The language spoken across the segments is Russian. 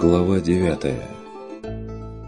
Глава 9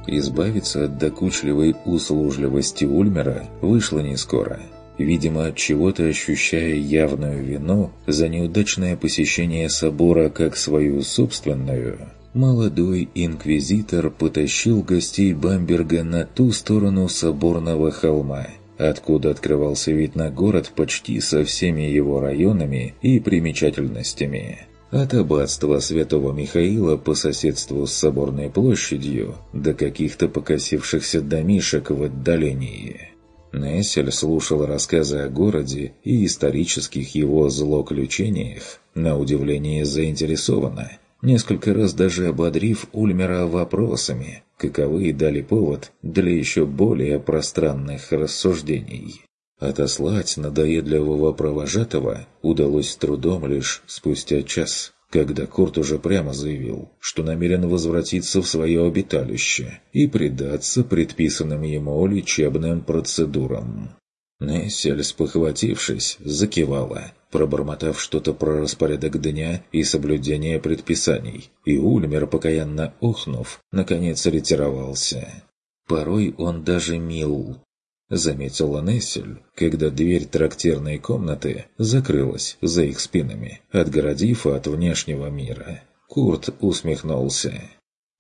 Избавиться от докучливой услужливости Ульмера вышло не скоро. Видимо, от чего-то ощущая явную вину за неудачное посещение собора как свою собственную, молодой инквизитор потащил гостей Бамберга на ту сторону соборного холма, откуда открывался вид на город почти со всеми его районами и примечательностями. От аббатства святого Михаила по соседству с соборной площадью до каких-то покосившихся домишек в отдалении. Нессель слушал рассказы о городе и исторических его злоключениях, на удивление заинтересованно, несколько раз даже ободрив Ульмера вопросами, каковы дали повод для еще более пространных рассуждений. Отослать надоедливого провожатого удалось с трудом лишь спустя час, когда Курт уже прямо заявил, что намерен возвратиться в свое обиталище и предаться предписанным ему лечебным процедурам. Нессель, спохватившись, закивала, пробормотав что-то про распорядок дня и соблюдение предписаний, и Ульмер, покаянно ухнув, наконец ретировался. Порой он даже мил, — заметила Нессель, когда дверь трактирной комнаты закрылась за их спинами, отгородив от внешнего мира. Курт усмехнулся.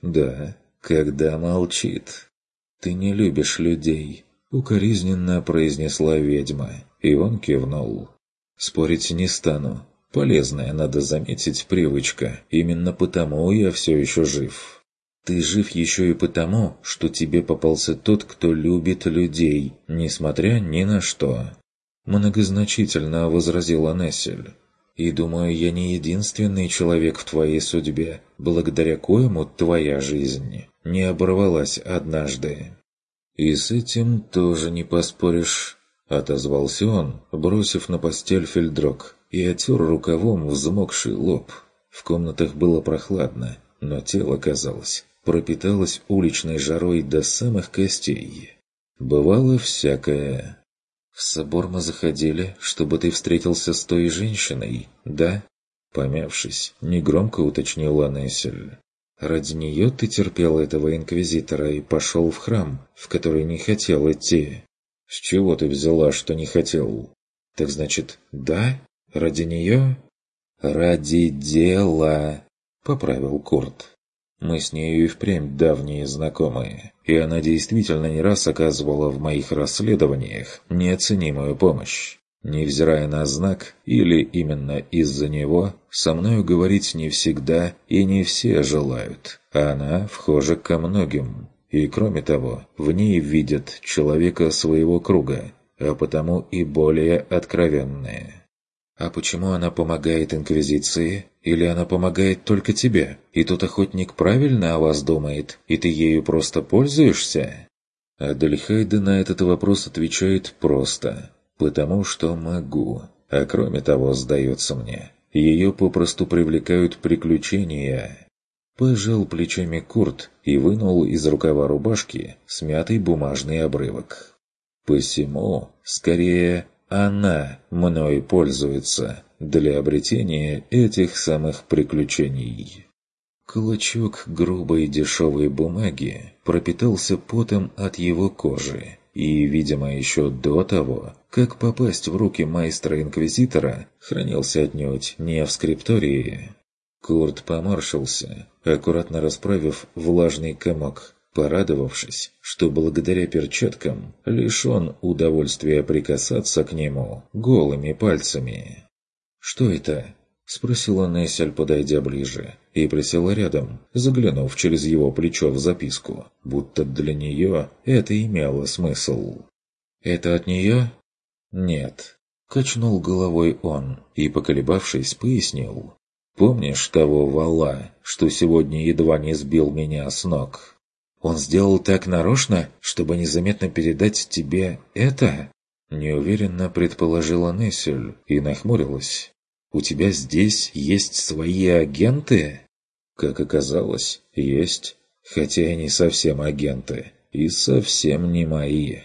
«Да, когда молчит. Ты не любишь людей», — укоризненно произнесла ведьма, и он кивнул. «Спорить не стану. Полезная, надо заметить, привычка. Именно потому я все еще жив». Ты жив еще и потому, что тебе попался тот, кто любит людей, несмотря ни на что. Многозначительно возразила Нессель. И думаю, я не единственный человек в твоей судьбе, благодаря коему твоя жизнь не оборвалась однажды. И с этим тоже не поспоришь, отозвался он, бросив на постель фельдрок и отер рукавом взмокший лоб. В комнатах было прохладно, но тело казалось пропиталась уличной жарой до самых костей. Бывало всякое. «В собор мы заходили, чтобы ты встретился с той женщиной, да?» Помявшись, негромко уточнила Нессель. «Ради нее ты терпел этого инквизитора и пошел в храм, в который не хотел идти. С чего ты взяла, что не хотел? Так значит, да? Ради нее?» «Ради дела», — поправил Курт. Мы с нею и впрямь давние знакомые, и она действительно не раз оказывала в моих расследованиях неоценимую помощь. Невзирая на знак, или именно из-за него, со мною говорить не всегда и не все желают, а она вхожа ко многим. И кроме того, в ней видят человека своего круга, а потому и более откровенные. А почему она помогает Инквизиции? Или она помогает только тебе, и тот охотник правильно о вас думает, и ты ею просто пользуешься?» Адельхайда на этот вопрос отвечает просто «потому что могу». А кроме того, сдается мне, ее попросту привлекают приключения. Пожал плечами Курт и вынул из рукава рубашки смятый бумажный обрывок. Посему, скорее, она мной пользуется для обретения этих самых приключений. Клочок грубой дешевой бумаги пропитался потом от его кожи, и, видимо, еще до того, как попасть в руки майстра-инквизитора, хранился отнюдь не в скриптории. Курт поморщился, аккуратно расправив влажный комок, порадовавшись, что благодаря перчаткам лишен удовольствия прикасаться к нему голыми пальцами. «Что это?» – спросила Нессель, подойдя ближе, и присела рядом, заглянув через его плечо в записку, будто для нее это имело смысл. «Это от нее?» «Нет», – качнул головой он и, поколебавшись, пояснил. «Помнишь того вала, что сегодня едва не сбил меня с ног?» Он сделал так нарочно, чтобы незаметно передать тебе это?» Неуверенно предположила Нессель и нахмурилась. «У тебя здесь есть свои агенты?» Как оказалось, есть, хотя и не совсем агенты, и совсем не мои.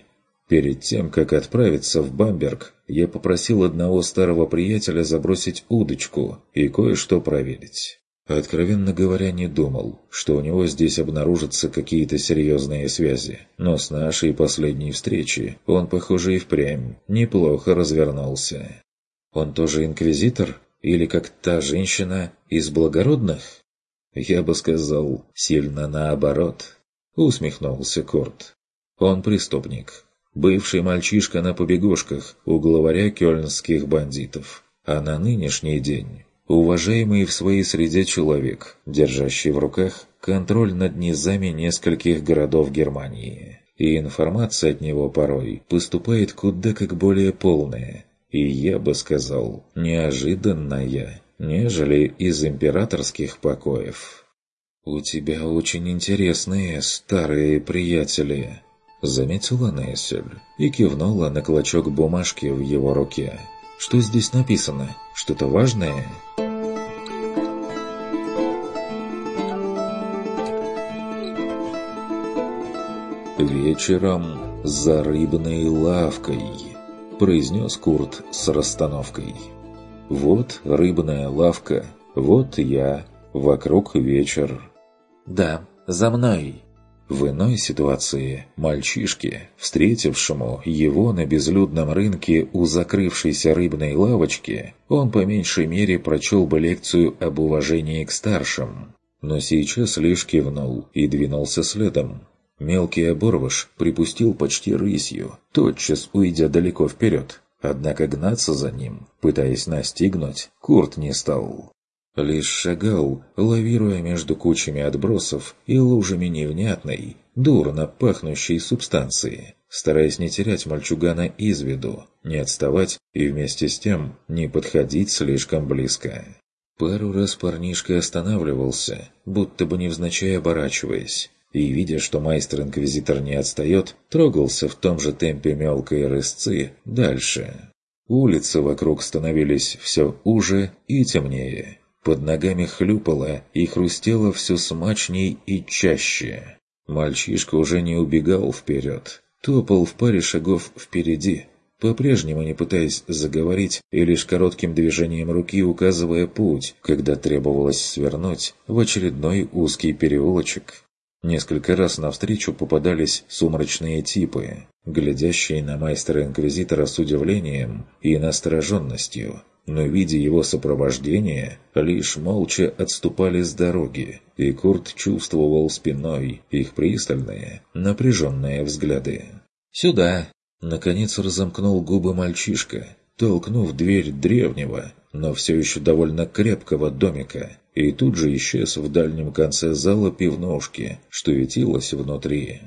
Перед тем, как отправиться в Бамберг, я попросил одного старого приятеля забросить удочку и кое-что проверить. Откровенно говоря, не думал, что у него здесь обнаружатся какие-то серьезные связи. Но с нашей последней встречи он, похоже, и впрямь неплохо развернулся. Он тоже инквизитор? Или как та женщина из благородных? Я бы сказал, сильно наоборот. Усмехнулся Корт. Он преступник. Бывший мальчишка на побегушках у главаря кёльнских бандитов. А на нынешний день уважаемый в своей среде человек, держащий в руках контроль над низами нескольких городов Германии. И информация от него порой поступает куда как более полная, и я бы сказал, неожиданная, нежели из императорских покоев. «У тебя очень интересные старые приятели», — заметила Нессель и кивнула на клочок бумажки в его руке. «Что здесь написано? Что-то важное?» «Вечером за рыбной лавкой», — произнес Курт с расстановкой. «Вот рыбная лавка, вот я, вокруг вечер». «Да, за мной». В иной ситуации мальчишке, встретившему его на безлюдном рынке у закрывшейся рыбной лавочки, он по меньшей мере прочел бы лекцию об уважении к старшим. Но сейчас лишь кивнул и двинулся следом, Мелкий оборвыш припустил почти рысью, тотчас уйдя далеко вперед. Однако гнаться за ним, пытаясь настигнуть, Курт не стал. Лишь шагал, лавируя между кучами отбросов и лужами невнятной, дурно пахнущей субстанции, стараясь не терять мальчугана из виду, не отставать и вместе с тем не подходить слишком близко. Пару раз парнишка останавливался, будто бы невзначай оборачиваясь, и, видя, что майстер-инквизитор не отстает, трогался в том же темпе мелкой рысцы дальше. Улицы вокруг становились все уже и темнее. Под ногами хлюпало и хрустело все смачней и чаще. Мальчишка уже не убегал вперед, топал в паре шагов впереди, по-прежнему не пытаясь заговорить и лишь коротким движением руки указывая путь, когда требовалось свернуть в очередной узкий переулочек. Несколько раз навстречу попадались сумрачные типы, глядящие на майстера-инквизитора с удивлением и настороженностью, но, видя его сопровождение, лишь молча отступали с дороги, и Курт чувствовал спиной их пристальные, напряженные взгляды. «Сюда!» Наконец разомкнул губы мальчишка, толкнув дверь древнего, но все еще довольно крепкого домика, и тут же исчез в дальнем конце зала пивнушки, что ветилось внутри.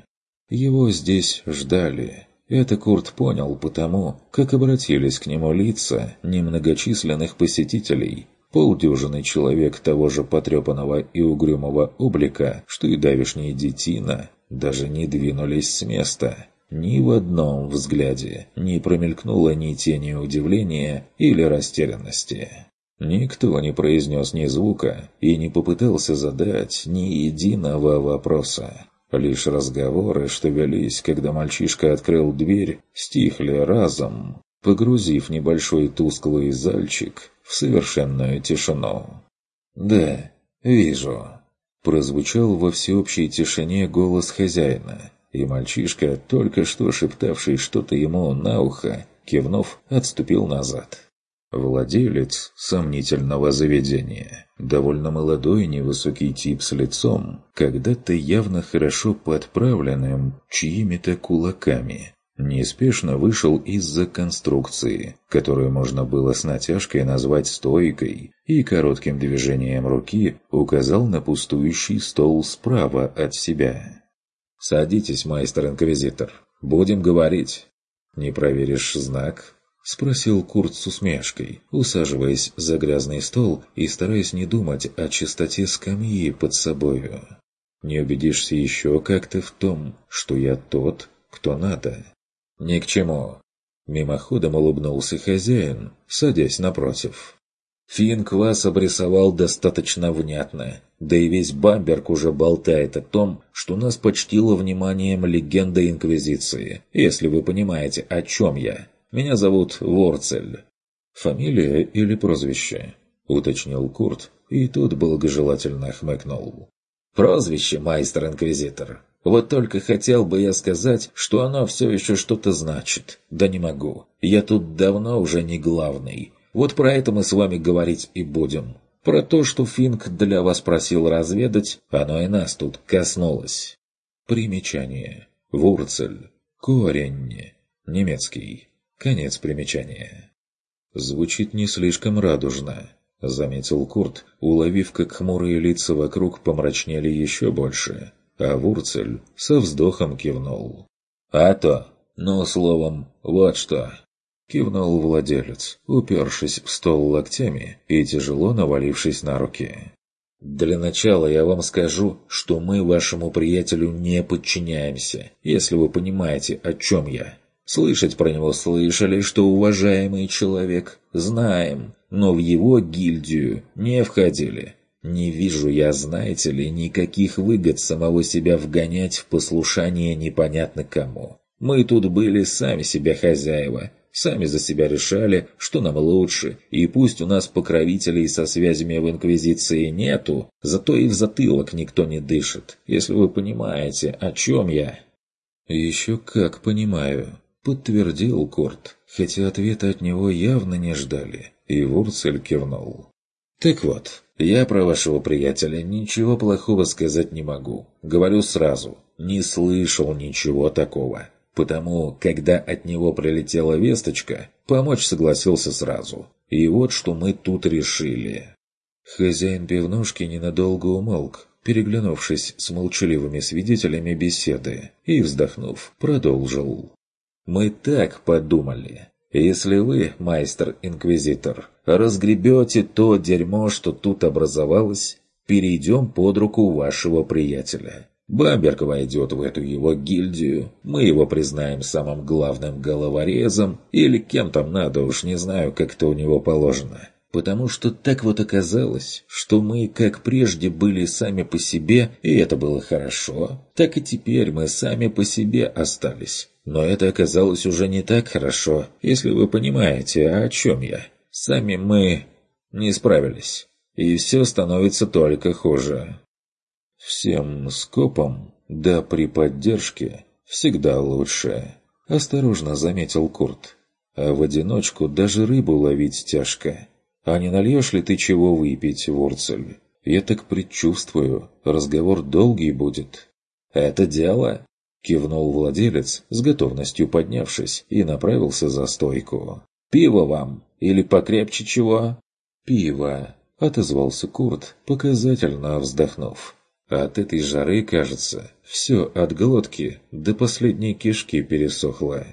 Его здесь ждали. Это Курт понял потому, как обратились к нему лица немногочисленных посетителей. Полдюжины человек того же потрепанного и угрюмого облика, что и давишний детина, даже не двинулись с места. Ни в одном взгляде не промелькнуло ни тени удивления или растерянности. Никто не произнес ни звука и не попытался задать ни единого вопроса. Лишь разговоры, что велись, когда мальчишка открыл дверь, стихли разом, погрузив небольшой тусклый зальчик в совершенную тишину. «Да, вижу», – прозвучал во всеобщей тишине голос хозяина, и мальчишка, только что шептавший что-то ему на ухо, кивнув, отступил назад. Владелец сомнительного заведения, довольно молодой невысокий тип с лицом, когда-то явно хорошо подправленным чьими-то кулаками, неспешно вышел из-за конструкции, которую можно было с натяжкой назвать стойкой, и коротким движением руки указал на пустующий стол справа от себя. «Садитесь, майстер-инквизитор, будем говорить. Не проверишь знак, — спросил Курт с усмешкой, усаживаясь за грязный стол и стараясь не думать о чистоте скамьи под собою. «Не убедишься еще как-то в том, что я тот, кто надо». «Ни к чему!» Мимоходом улыбнулся хозяин, садясь напротив. Финк вас обрисовал достаточно внятно, да и весь Бамберг уже болтает о том, что нас почтила вниманием легенда Инквизиции, если вы понимаете, о чем я. Меня зовут Ворцель. Фамилия или прозвище? Уточнил Курт, и тут благожелательно хмыкнул. Прозвище, майстер-инквизитор. Вот только хотел бы я сказать, что оно все еще что-то значит. Да не могу. Я тут давно уже не главный. Вот про это мы с вами говорить и будем. Про то, что Финк для вас просил разведать, оно и нас тут коснулось. Примечание. Вурцель. Корень. Немецкий. Конец примечания. Звучит не слишком радужно, заметил Курт, уловив, как хмурые лица вокруг помрачнели еще больше. А Вурцель со вздохом кивнул. «А то! Ну, словом, вот что!» Кивнул владелец, упершись в стол локтями и тяжело навалившись на руки. «Для начала я вам скажу, что мы вашему приятелю не подчиняемся, если вы понимаете, о чем я. Слышать про него слышали, что уважаемый человек, знаем, но в его гильдию не входили. Не вижу я, знаете ли, никаких выгод самого себя вгонять в послушание непонятно кому. Мы тут были сами себя хозяева, сами за себя решали, что нам лучше, и пусть у нас покровителей со связями в Инквизиции нету, зато и в затылок никто не дышит, если вы понимаете, о чем я». «Еще как понимаю», — подтвердил Корт, хотя ответа от него явно не ждали, и Вурцель кивнул. «Так вот, я про вашего приятеля ничего плохого сказать не могу. Говорю сразу, не слышал ничего такого. Потому, когда от него прилетела весточка, помочь согласился сразу. И вот что мы тут решили. Хозяин пивнушки ненадолго умолк, переглянувшись с молчаливыми свидетелями беседы, и, вздохнув, продолжил. «Мы так подумали. Если вы, майстер-инквизитор, разгребете то дерьмо, что тут образовалось, перейдем под руку вашего приятеля. Бамберг войдет в эту его гильдию, мы его признаем самым главным головорезом, или кем там надо, уж не знаю, как это у него положено. Потому что так вот оказалось, что мы, как прежде, были сами по себе, и это было хорошо, так и теперь мы сами по себе остались. Но это оказалось уже не так хорошо, если вы понимаете, о чем я. Сами мы не справились, и все становится только хуже. Всем скопом, да при поддержке, всегда лучше, осторожно заметил Курт. А в одиночку даже рыбу ловить тяжко. А не нальешь ли ты чего выпить, Ворцель? Я так предчувствую, разговор долгий будет. Это дело, Кивнул владелец, с готовностью поднявшись, и направился за стойку. «Пиво вам? Или покрепче чего?» «Пиво», — отозвался Курт, показательно вздохнув. «От этой жары, кажется, все от глотки до последней кишки пересохло».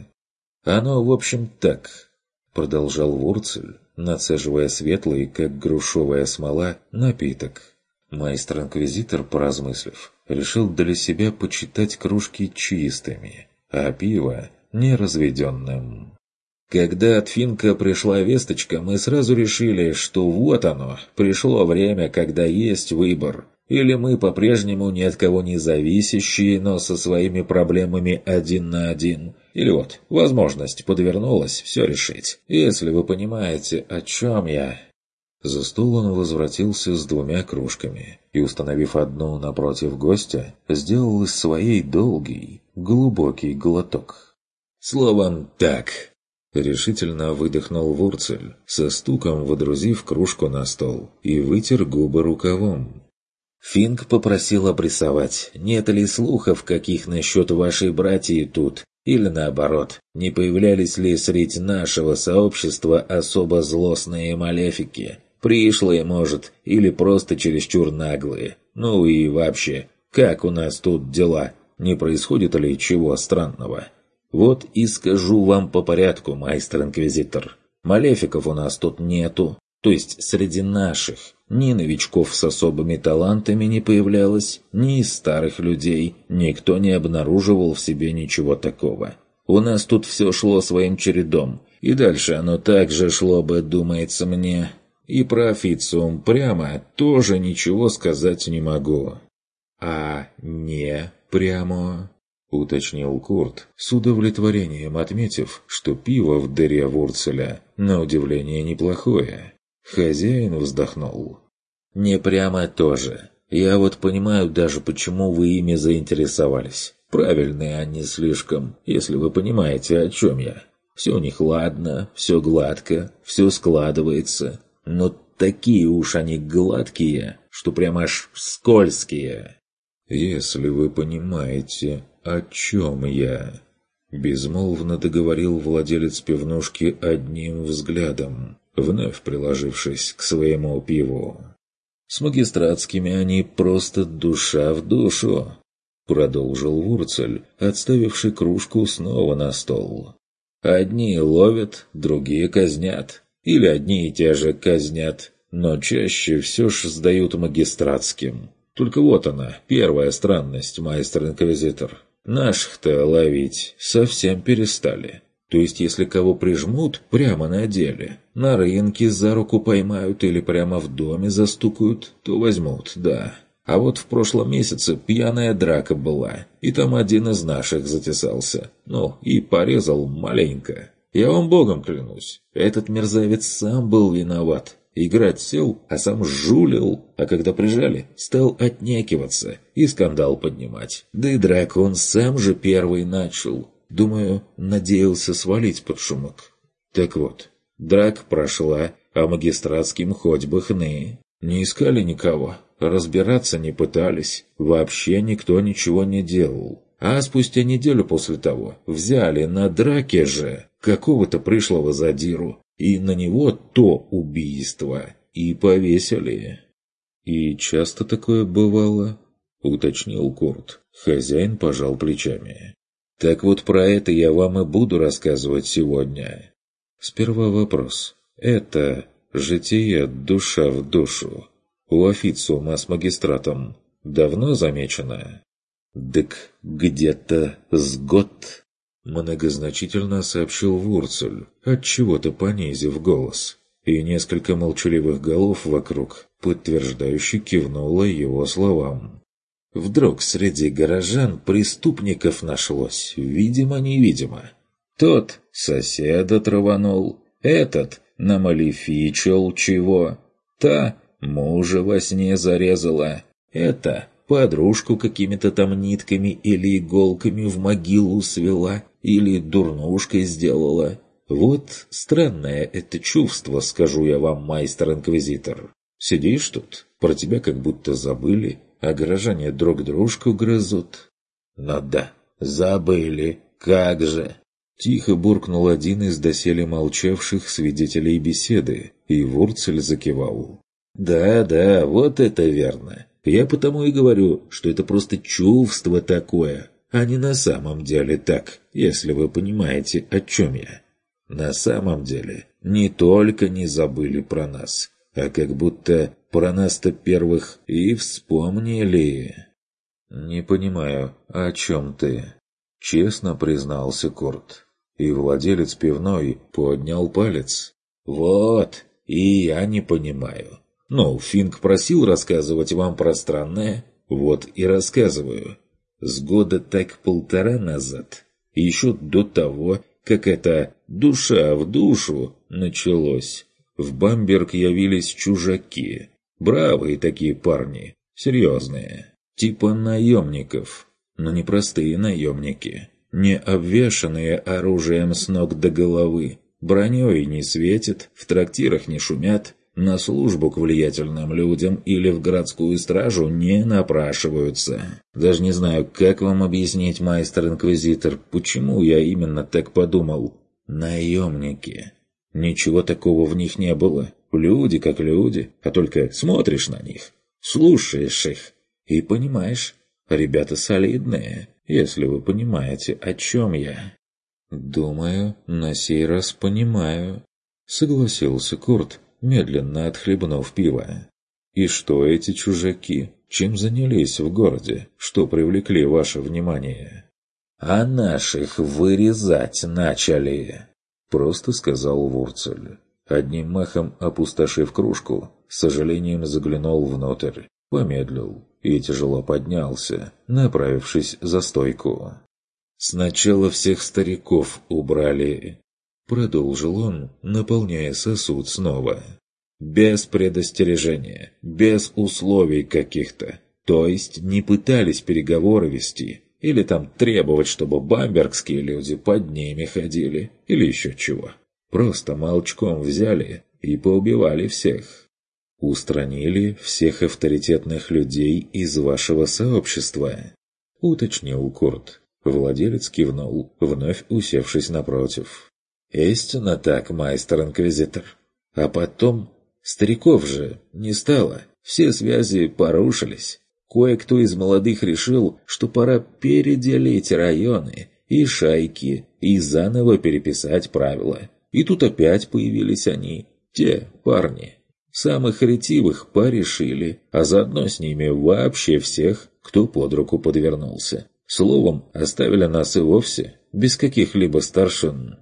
«Оно, в общем, так», — продолжал Вурцель, нацеживая светлый, как грушовая смола, напиток. Майстер-инквизитор, поразмыслив, решил для себя почитать кружки чистыми, а пиво – неразведенным. Когда от Финка пришла весточка, мы сразу решили, что вот оно, пришло время, когда есть выбор. Или мы по-прежнему ни от кого не зависящие, но со своими проблемами один на один. Или вот, возможность подвернулась все решить. Если вы понимаете, о чем я... За стол он возвратился с двумя кружками и, установив одну напротив гостя, сделал из своей долгий, глубокий глоток. «Словом, так!» — решительно выдохнул Вурцель, со стуком водрузив кружку на стол и вытер губы рукавом. Финк попросил обрисовать, нет ли слухов каких насчет вашей братьи тут, или наоборот, не появлялись ли среди нашего сообщества особо злостные малефики, Пришлые, может, или просто чересчур наглые. Ну и вообще, как у нас тут дела? Не происходит ли чего странного? Вот и скажу вам по порядку, майстер-инквизитор. Малефиков у нас тут нету. То есть среди наших. Ни новичков с особыми талантами не появлялось, ни из старых людей. Никто не обнаруживал в себе ничего такого. У нас тут все шло своим чередом. И дальше оно так же шло бы, думается мне. И про официум прямо тоже ничего сказать не могу. А не прямо уточнил Курт, с удовлетворением отметив, что пиво в дыре Вурцеля, на удивление, неплохое. Хозяин вздохнул. «Не прямо тоже. Я вот понимаю даже, почему вы ими заинтересовались. Правильные они слишком, если вы понимаете, о чем я. Все у них ладно, все гладко, все складывается. Но такие уж они гладкие, что прямо аж скользкие». «Если вы понимаете, «О чем я?» Безмолвно договорил владелец пивнушки одним взглядом, вновь приложившись к своему пиву. «С магистратскими они просто душа в душу», — продолжил Вурцель, отставивший кружку снова на стол. «Одни ловят, другие казнят. Или одни и те же казнят, но чаще все ж сдают магистратским. Только вот она, первая странность, майстер-инквизитор. Наших-то ловить совсем перестали. То есть, если кого прижмут прямо на деле, на рынке за руку поймают или прямо в доме застукают, то возьмут, да. А вот в прошлом месяце пьяная драка была, и там один из наших затесался. Ну, и порезал маленько. Я вам богом клянусь, этот мерзавец сам был виноват. Играть сел, а сам жулил, а когда прижали, стал отнекиваться и скандал поднимать. Да и драку он сам же первый начал. Думаю, надеялся свалить под шумок. Так вот, драк прошла, а магистратским хоть бы хны. Не искали никого, разбираться не пытались, вообще никто ничего не делал. А спустя неделю после того взяли на драке же какого-то пришлого задиру и на него то убийство и повесили. «И часто такое бывало?» — уточнил Курт. Хозяин пожал плечами. «Так вот про это я вам и буду рассказывать сегодня. Сперва вопрос. Это житие душа в душу. У официума с магистратом давно замечено?» «Дык где-то с год», Многозначительно сообщил Вурцель, отчего-то понизив голос. И несколько молчаливых голов вокруг, подтверждающе кивнуло его словам. Вдруг среди горожан преступников нашлось, видимо-невидимо. Тот соседа траванул, этот намалифичил чего, та мужа во сне зарезала, это подружку какими-то там нитками или иголками в могилу свела, или дурнушкой сделала. Вот странное это чувство, скажу я вам, майстер-инквизитор. Сидишь тут, про тебя как будто забыли, а горожане друг дружку грызут. Ну да, забыли, как же. Тихо буркнул один из доселе молчавших свидетелей беседы, и Вурцель закивал. «Да-да, вот это верно. Я потому и говорю, что это просто чувство такое, а не на самом деле так, если вы понимаете, о чем я. На самом деле, не только не забыли про нас, а как будто про нас-то первых и вспомнили. «Не понимаю, о чем ты?» — честно признался Курт. И владелец пивной поднял палец. «Вот, и я не понимаю. Ну, Финк просил рассказывать вам про странное, вот и рассказываю с года так полтора назад, еще до того, как это «душа в душу» началось, в Бамберг явились чужаки. Бравые такие парни, серьезные, типа наемников, но не простые наемники, не обвешанные оружием с ног до головы, броней не светят, в трактирах не шумят, на службу к влиятельным людям или в городскую стражу не напрашиваются. Даже не знаю, как вам объяснить, майстер-инквизитор, почему я именно так подумал. Наемники. Ничего такого в них не было. Люди как люди, а только смотришь на них, слушаешь их и понимаешь, ребята солидные, если вы понимаете, о чем я. «Думаю, на сей раз понимаю», — согласился Курт, медленно отхлебнув пиво. «И что эти чужаки? Чем занялись в городе? Что привлекли ваше внимание?» «А наших вырезать начали!» Просто сказал Вурцель. одним махом опустошив кружку, с сожалением заглянул внутрь, помедлил и тяжело поднялся, направившись за стойку. «Сначала всех стариков убрали», — продолжил он, наполняя сосуд снова. «Без предостережения, без условий каких-то. То есть не пытались переговоры вести, или там требовать, чтобы бамбергские люди под ними ходили, или еще чего. Просто молчком взяли и поубивали всех. Устранили всех авторитетных людей из вашего сообщества, уточнил Курт. Владелец кивнул, вновь усевшись напротив. «Истинно так, майстер-инквизитор. А потом... Стариков же не стало, все связи порушились. Кое-кто из молодых решил, что пора переделить районы и шайки и заново переписать правила. И тут опять появились они, те парни. Самых ретивых порешили, а заодно с ними вообще всех, кто под руку подвернулся. Словом, оставили нас и вовсе, без каких-либо старшин.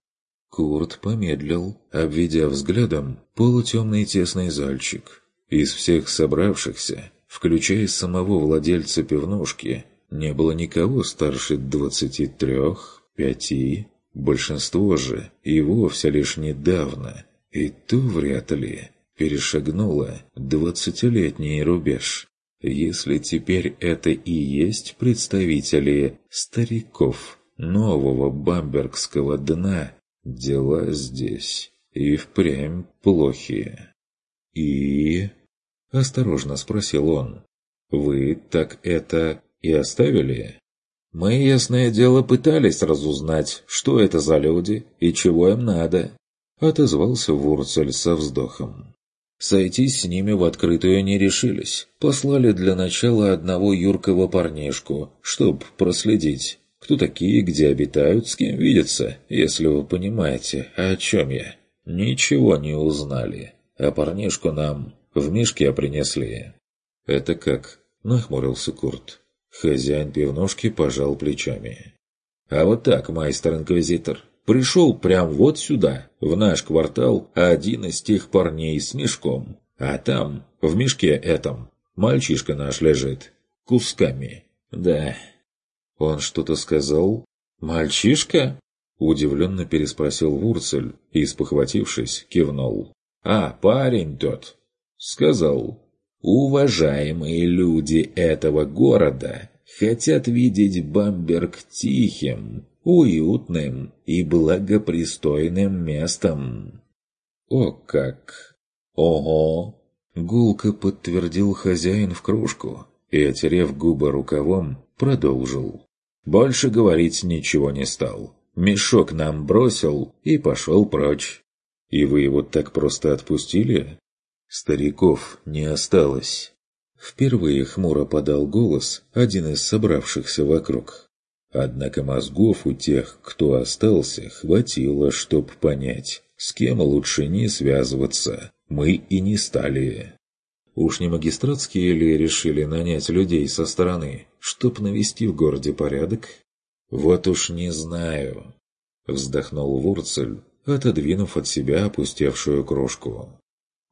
Курт помедлил, обведя взглядом полутемный тесный зальчик. Из всех собравшихся включая самого владельца пивнушки, не было никого старше двадцати трех, пяти, большинство же и вовсе лишь недавно, и то вряд ли, перешагнуло двадцатилетний рубеж. Если теперь это и есть представители стариков нового бамбергского дна, дела здесь и впрямь плохие. И... — осторожно спросил он. «Вы так это и оставили?» «Мы, ясное дело, пытались разузнать, что это за люди и чего им надо», — отозвался Вурцель со вздохом. Сойтись с ними в открытую не решились. Послали для начала одного юркого парнишку, чтоб проследить, кто такие, где обитают, с кем видятся, если вы понимаете, о чем я. Ничего не узнали, а парнишку нам в мешке принесли». «Это как?» – нахмурился Курт. Хозяин пивнушки пожал плечами. «А вот так, майстер-инквизитор. Пришел прям вот сюда, в наш квартал, один из тех парней с мешком. А там, в мешке этом, мальчишка наш лежит. Кусками. Да». «Он что-то сказал?» «Мальчишка?» Удивленно переспросил Вурцель и, спохватившись, кивнул. «А, парень тот, сказал, «Уважаемые люди этого города хотят видеть Бамберг тихим, уютным и благопристойным местом». «О как!» «Ого!» — гулко подтвердил хозяин в кружку и, отерев губы рукавом, продолжил. Больше говорить ничего не стал. Мешок нам бросил и пошел прочь. «И вы его так просто отпустили?» Стариков не осталось. Впервые хмуро подал голос один из собравшихся вокруг. Однако мозгов у тех, кто остался, хватило, чтоб понять, с кем лучше не связываться. Мы и не стали. Уж не магистратские ли решили нанять людей со стороны, чтоб навести в городе порядок? Вот уж не знаю. Вздохнул Вурцель, отодвинув от себя опустевшую кружку.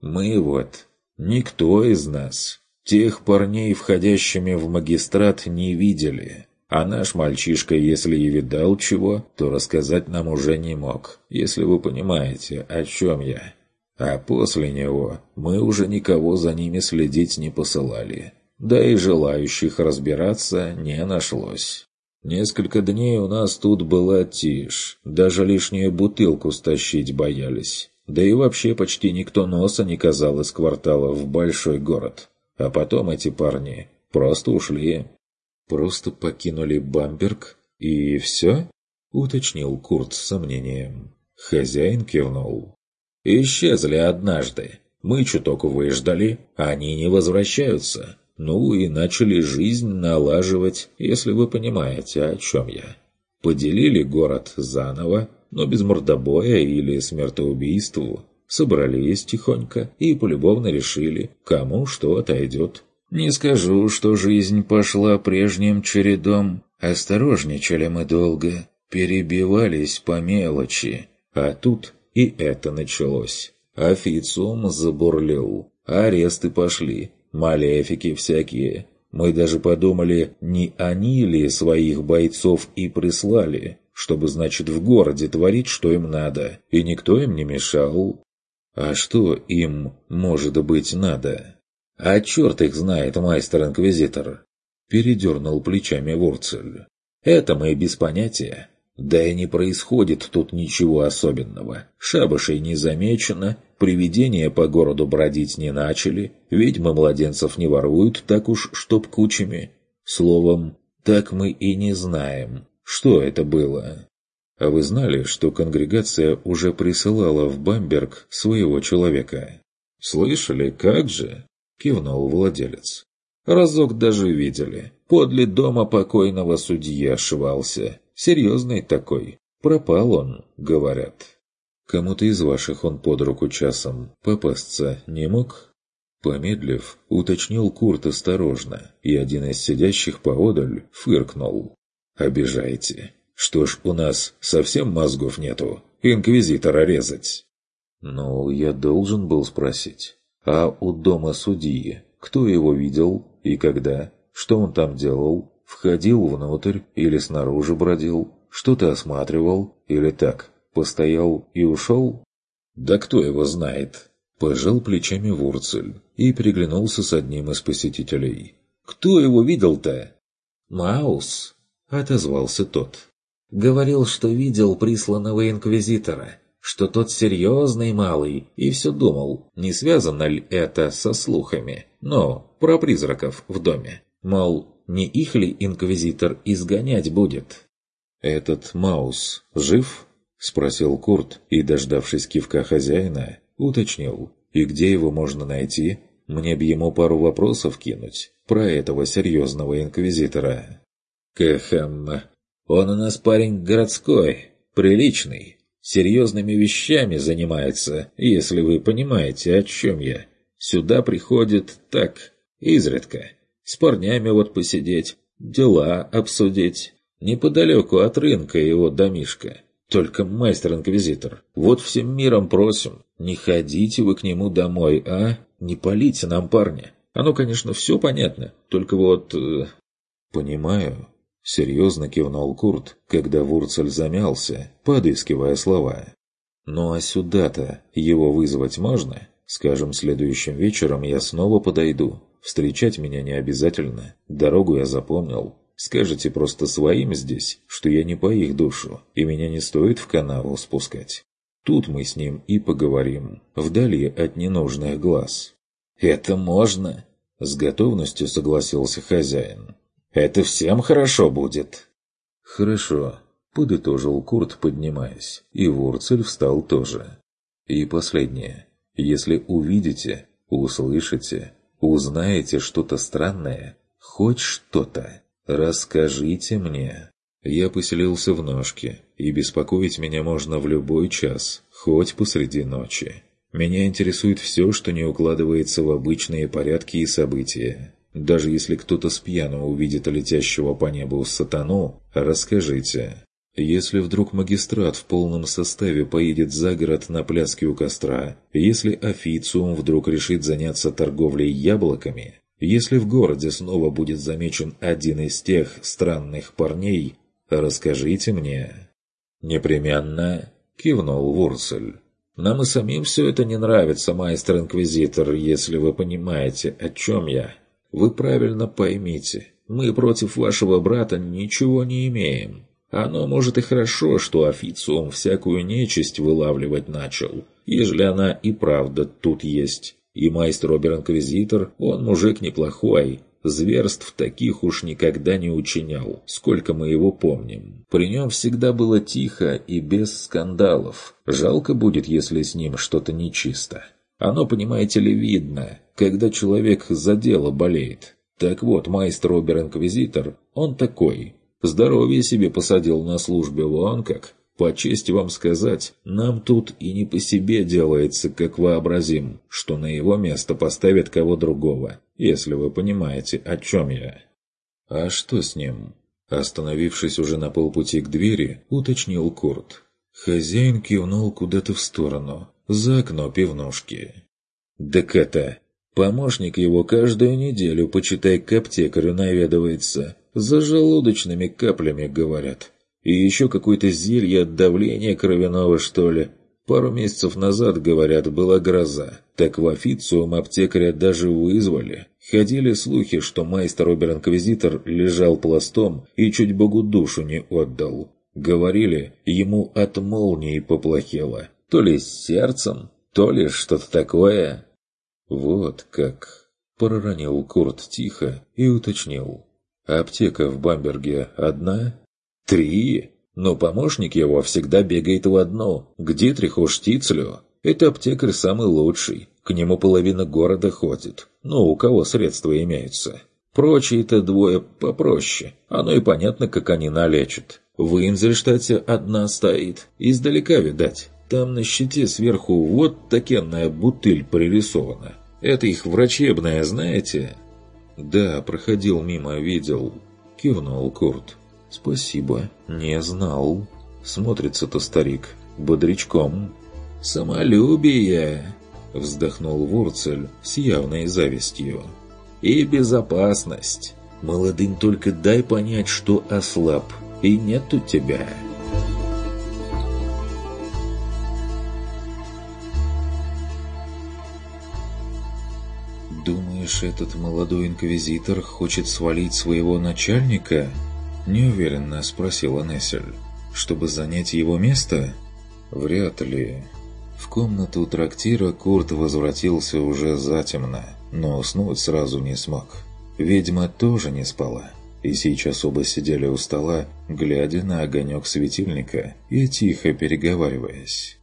Мы вот, никто из нас, тех парней, входящими в магистрат, не видели. А наш мальчишка, если и видал чего, то рассказать нам уже не мог, если вы понимаете, о чем я. А после него мы уже никого за ними следить не посылали. Да и желающих разбираться не нашлось. Несколько дней у нас тут была тишь, даже лишнюю бутылку стащить боялись. Да и вообще почти никто носа не казал из квартала в большой город. А потом эти парни просто ушли. Просто покинули Бамберг и все? Уточнил Курт с сомнением. Хозяин кивнул. Исчезли однажды. Мы чуток выждали, они не возвращаются. Ну и начали жизнь налаживать, если вы понимаете, о чем я. Поделили город заново, но без мордобоя или смертоубийству. Собрались тихонько и полюбовно решили, кому что отойдет. Не скажу, что жизнь пошла прежним чередом. Осторожничали мы долго, перебивались по мелочи. А тут и это началось. Официум забурлил, аресты пошли, малефики всякие. Мы даже подумали, не они ли своих бойцов и прислали, чтобы, значит, в городе творить, что им надо, и никто им не мешал. А что им, может быть, надо? А черт их знает, майстер-инквизитор. Передернул плечами Вурцель. Это мы без понятия. Да и не происходит тут ничего особенного. Шабашей не замечено, привидения по городу бродить не начали, ведьмы младенцев не воруют так уж, чтоб кучами. Словом, так мы и не знаем, что это было. А вы знали, что конгрегация уже присылала в Бамберг своего человека? Слышали, как же? Кивнул владелец. Разок даже видели. Подле дома покойного судья ошивался. Серьезный такой. Пропал он, говорят. Кому-то из ваших он под руку часом попасться не мог? Помедлив, уточнил Курт осторожно, и один из сидящих поодаль фыркнул. «Обижаете. Что ж, у нас совсем мозгов нету? Инквизитора резать. Ну, я должен был спросить. А у дома судьи кто его видел и когда? Что он там делал? Входил внутрь или снаружи бродил? Что-то осматривал? Или так, постоял и ушел? Да кто его знает? Пожал плечами Вурцель и переглянулся с одним из посетителей. «Кто его видел-то?» «Маус», — отозвался тот. Говорил, что видел присланного инквизитора, что тот серьезный малый, и все думал, не связано ли это со слухами, но про призраков в доме. Мол, не их ли инквизитор изгонять будет? «Этот Маус жив?» — спросил Курт, и, дождавшись кивка хозяина, уточнил. «И где его можно найти? Мне б ему пару вопросов кинуть про этого серьезного инквизитора». «Кэхэм, он у нас парень городской, приличный, серьезными вещами занимается, если вы понимаете, о чем я. Сюда приходит так, изредка, с парнями вот посидеть, дела обсудить. Неподалеку от рынка его домишка. Только мастер-инквизитор. Вот всем миром просим, не ходите вы к нему домой, а? Не полите нам парня. Оно, конечно, все понятно, только вот... Э... Понимаю, Серьезно кивнул Курт, когда Вурцель замялся, подыскивая слова. «Ну а сюда-то его вызвать можно? Скажем, следующим вечером я снова подойду. Встречать меня не обязательно. Дорогу я запомнил. Скажете просто своим здесь, что я не по их душу, и меня не стоит в канаву спускать. Тут мы с ним и поговорим, вдали от ненужных глаз». «Это можно?» — с готовностью согласился хозяин. Это всем хорошо будет». «Хорошо», — подытожил Курт, поднимаясь, и Вурцель встал тоже. «И последнее. Если увидите, услышите, узнаете что-то странное, хоть что-то, расскажите мне». Я поселился в ножке, и беспокоить меня можно в любой час, хоть посреди ночи. Меня интересует все, что не укладывается в обычные порядки и события. Даже если кто-то с пьяного увидит летящего по небу сатану, расскажите. Если вдруг магистрат в полном составе поедет за город на пляски у костра, если официум вдруг решит заняться торговлей яблоками, если в городе снова будет замечен один из тех странных парней, расскажите мне». «Непременно», — кивнул Вурсель. «Нам и самим все это не нравится, майстер-инквизитор, если вы понимаете, о чем я». Вы правильно поймите, мы против вашего брата ничего не имеем. Оно, может, и хорошо, что официум всякую нечисть вылавливать начал, ежели она и правда тут есть. И майстер Обер-инквизитор, он мужик неплохой, зверств таких уж никогда не учинял, сколько мы его помним. При нем всегда было тихо и без скандалов. Жалко будет, если с ним что-то нечисто. Оно, понимаете ли, видно, когда человек за дело болеет. Так вот, майстер Обер-инквизитор, он такой. Здоровье себе посадил на службе, вон как. По чести вам сказать, нам тут и не по себе делается, как вообразим, что на его место поставят кого другого, если вы понимаете, о чем я. А что с ним? Остановившись уже на полпути к двери, уточнил Курт. Хозяин кивнул куда-то в сторону, за окно пивнушки. «Так это...» Помощник его каждую неделю, почитай, к аптекарю наведывается. За желудочными каплями, говорят. И еще какое-то зелье от давления кровяного, что ли. Пару месяцев назад, говорят, была гроза. Так в официум аптекаря даже вызвали. Ходили слухи, что майстер-обер-инквизитор лежал пластом и чуть богу душу не отдал. Говорили, ему от молнии поплохело. То ли с сердцем, то ли что-то такое. «Вот как!» – проронил Курт тихо и уточнил. «Аптека в Бамберге одна?» «Три! Но помощник его всегда бегает в одну, к Дитриху Штицлю. Это аптекарь самый лучший, к нему половина города ходит. Ну, у кого средства имеются. Прочие-то двое попроще, оно и понятно, как они налечат. В Инзельштате одна стоит, издалека видать». Там на щите сверху вот такенная бутыль пририсована. Это их врачебная, знаете?» «Да, проходил мимо, видел», — кивнул Курт. «Спасибо, не знал. Смотрится-то старик бодрячком». «Самолюбие!» — вздохнул Вурцель с явной завистью. «И безопасность. Молодым только дай понять, что ослаб, и нету тебя». «Думаешь, этот молодой инквизитор хочет свалить своего начальника?» Неуверенно спросила Нессель. «Чтобы занять его место?» «Вряд ли». В комнату трактира Курт возвратился уже затемно, но уснуть сразу не смог. Ведьма тоже не спала, и сейчас оба сидели у стола, глядя на огонек светильника и тихо переговариваясь.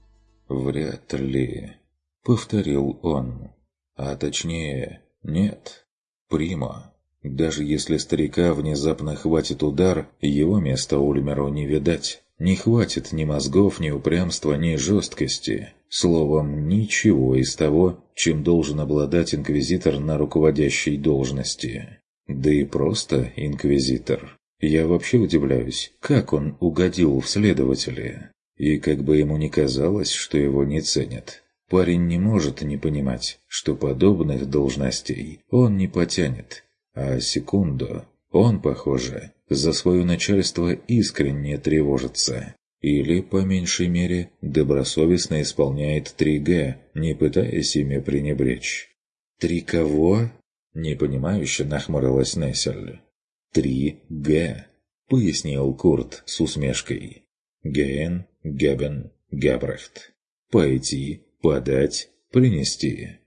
«Вряд ли», — повторил он. А точнее, нет. Прима. Даже если старика внезапно хватит удар, его место Ульмеру не видать. Не хватит ни мозгов, ни упрямства, ни жесткости. Словом, ничего из того, чем должен обладать инквизитор на руководящей должности. Да и просто инквизитор. Я вообще удивляюсь, как он угодил в следователи. И как бы ему ни казалось, что его не ценят. Парень не может не понимать, что подобных должностей он не потянет, а секунду он, похоже, за свое начальство искренне тревожится. Или, по меньшей мере, добросовестно исполняет 3Г, не пытаясь ими пренебречь. «Три кого?» – непонимающе нахмурилась Нессель. «Три Г», – пояснил Курт с усмешкой. «Гейн, Гебен, Габрехт. Пойти, подать, принести.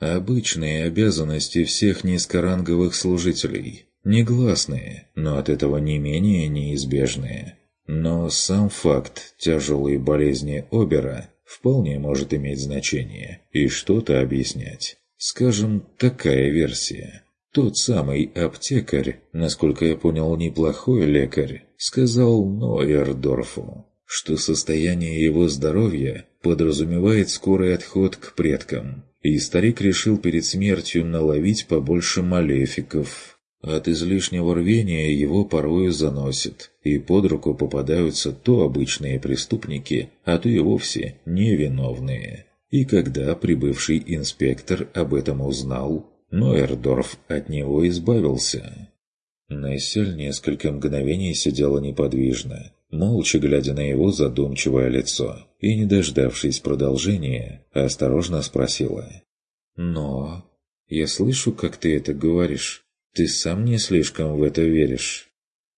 Обычные обязанности всех низкоранговых служителей. Негласные, но от этого не менее неизбежные. Но сам факт тяжелой болезни Обера вполне может иметь значение и что-то объяснять. Скажем, такая версия. Тот самый аптекарь, насколько я понял, неплохой лекарь, сказал Нойердорфу, что состояние его здоровья подразумевает скорый отход к предкам, и старик решил перед смертью наловить побольше малефиков. От излишнего рвения его порою заносит, и под руку попадаются то обычные преступники, а то и вовсе невиновные. И когда прибывший инспектор об этом узнал, Нойердорф от него избавился. Нессель несколько мгновений сидела неподвижно, молча глядя на его задумчивое лицо, и, не дождавшись продолжения, осторожно спросила. «Но... я слышу, как ты это говоришь. Ты сам не слишком в это веришь».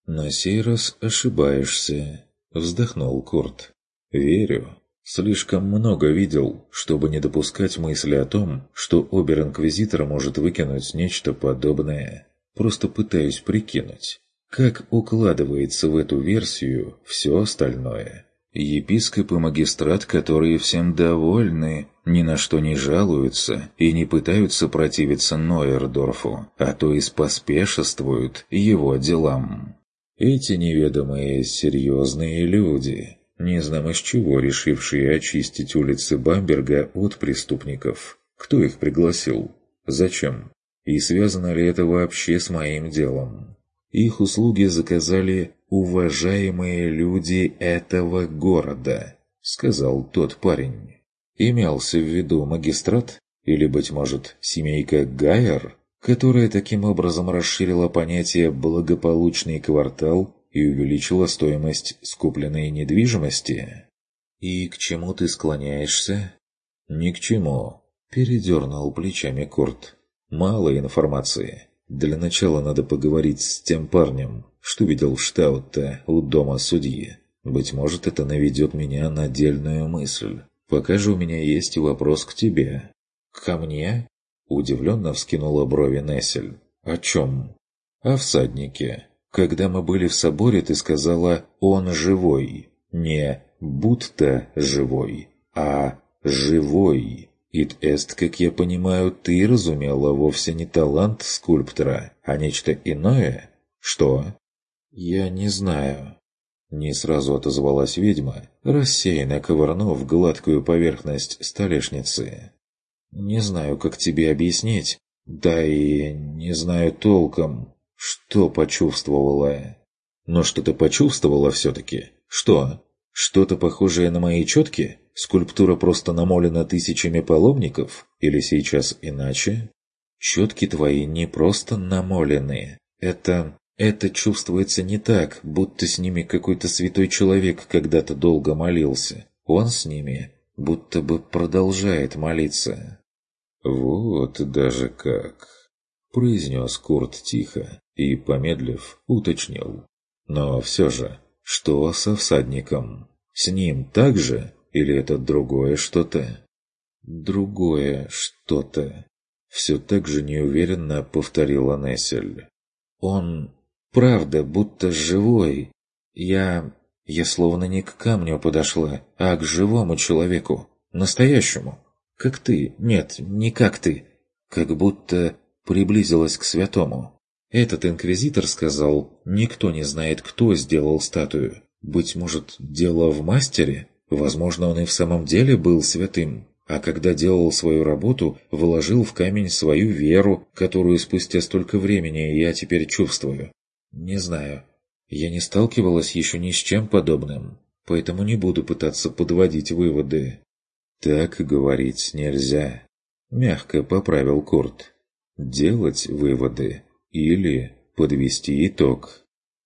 «На сей раз ошибаешься», — вздохнул Курт. «Верю. Слишком много видел, чтобы не допускать мысли о том, что обер-инквизитор может выкинуть нечто подобное. Просто пытаюсь прикинуть, как укладывается в эту версию все остальное? Епископ и магистрат, которые всем довольны, ни на что не жалуются и не пытаются противиться Нойердорфу, а то и споспешествуют его делам. Эти неведомые серьезные люди, не знам из чего решившие очистить улицы Бамберга от преступников. Кто их пригласил? Зачем? И связано ли это вообще с моим делом? Их услуги заказали уважаемые люди этого города, сказал тот парень. Имелся в виду магистрат или, быть может, семейка Гайер, которая таким образом расширила понятие «благополучный квартал» и увеличила стоимость скупленной недвижимости? «И к чему ты склоняешься?» «Ни к чему», – передернул плечами Курт. «Мало информации. Для начала надо поговорить с тем парнем, что видел Штаутта у дома судьи. Быть может, это наведет меня на дельную мысль. Пока же у меня есть вопрос к тебе». «Ко мне?» – удивленно вскинула брови Нессель. «О чем?» «О всаднике. Когда мы были в соборе, ты сказала «он живой». Не «будто живой», а «живой». Ит эст, как я понимаю, ты разумела вовсе не талант скульптора, а нечто иное? Что? Я не знаю. Не сразу отозвалась ведьма, рассеянно ковырнув гладкую поверхность столешницы. Не знаю, как тебе объяснить, да и не знаю толком, что почувствовала. Но что ты почувствовала все-таки? Что? Что-то похожее на мои четки? Скульптура просто намолена тысячами паломников? Или сейчас иначе? Четки твои не просто намолены. Это... это чувствуется не так, будто с ними какой-то святой человек когда-то долго молился. Он с ними будто бы продолжает молиться. «Вот даже как!» – произнес Курт тихо и, помедлив, уточнил. «Но все же, что со всадником? С ним так же или это другое что-то?» «Другое что-то», – все так же неуверенно повторила Нессель. «Он, правда, будто живой. Я... я словно не к камню подошла, а к живому человеку, настоящему. Как ты, нет, не как ты, как будто приблизилась к святому. Этот инквизитор сказал, никто не знает, кто сделал статую. Быть может, дело в мастере? Возможно, он и в самом деле был святым. А когда делал свою работу, вложил в камень свою веру, которую спустя столько времени я теперь чувствую. Не знаю. Я не сталкивалась еще ни с чем подобным, поэтому не буду пытаться подводить выводы. «Так говорить нельзя», — мягко поправил Курт. «Делать выводы или подвести итог».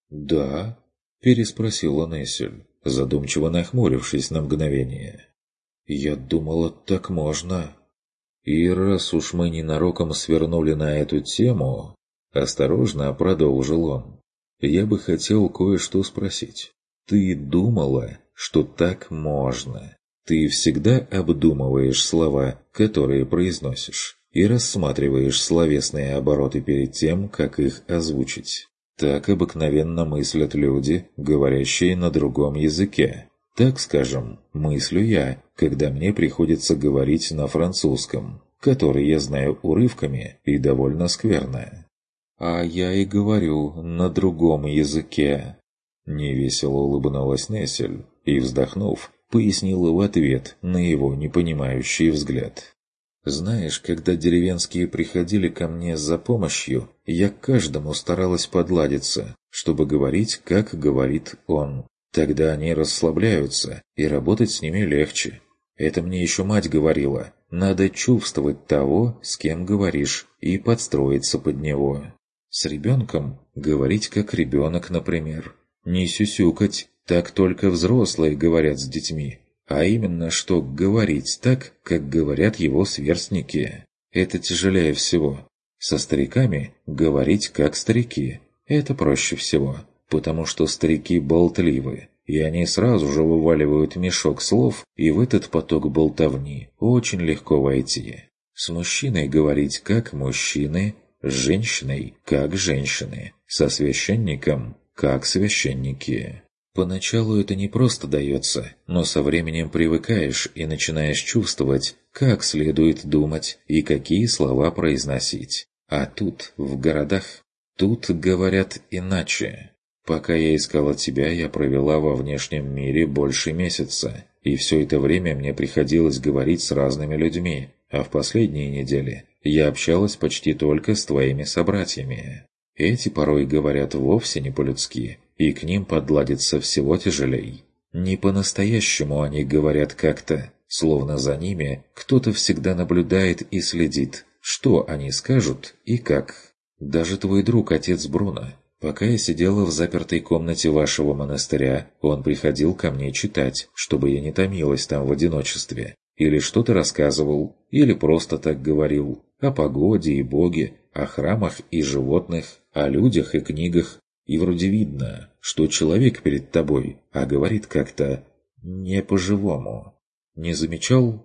«Да?» — переспросила Нессель, задумчиво нахмурившись на мгновение. «Я думала, так можно». «И раз уж мы ненароком свернули на эту тему...» Осторожно продолжил он. «Я бы хотел кое-что спросить. Ты думала, что так можно?» Ты всегда обдумываешь слова, которые произносишь, и рассматриваешь словесные обороты перед тем, как их озвучить. Так обыкновенно мыслят люди, говорящие на другом языке. Так, скажем, мыслю я, когда мне приходится говорить на французском, который я знаю урывками и довольно скверно. А я и говорю на другом языке. Невесело улыбнулась Нессель и, вздохнув, пояснила в ответ на его непонимающий взгляд. «Знаешь, когда деревенские приходили ко мне за помощью, я каждому старалась подладиться, чтобы говорить, как говорит он. Тогда они расслабляются, и работать с ними легче. Это мне еще мать говорила. Надо чувствовать того, с кем говоришь, и подстроиться под него. С ребенком говорить как ребенок, например. Не сюсюкать, так только взрослые говорят с детьми, а именно, что говорить так, как говорят его сверстники. Это тяжелее всего. Со стариками говорить как старики. Это проще всего, потому что старики болтливы, и они сразу же вываливают мешок слов, и в этот поток болтовни очень легко войти. С мужчиной говорить как мужчины, с женщиной как женщины, со священником как священники. Поначалу это не просто дается, но со временем привыкаешь и начинаешь чувствовать, как следует думать и какие слова произносить. А тут, в городах, тут говорят иначе. Пока я искала тебя, я провела во внешнем мире больше месяца, и все это время мне приходилось говорить с разными людьми, а в последние недели я общалась почти только с твоими собратьями. Эти порой говорят вовсе не по-людски, и к ним подладиться всего тяжелей. Не по-настоящему они говорят как-то, словно за ними кто-то всегда наблюдает и следит, что они скажут и как. Даже твой друг, отец Бруно, пока я сидела в запертой комнате вашего монастыря, он приходил ко мне читать, чтобы я не томилась там в одиночестве. Или что-то рассказывал, или просто так говорил о погоде и боге, о храмах и животных, о людях и книгах. И вроде видно, что человек перед тобой, а говорит как-то не по-живому. Не замечал?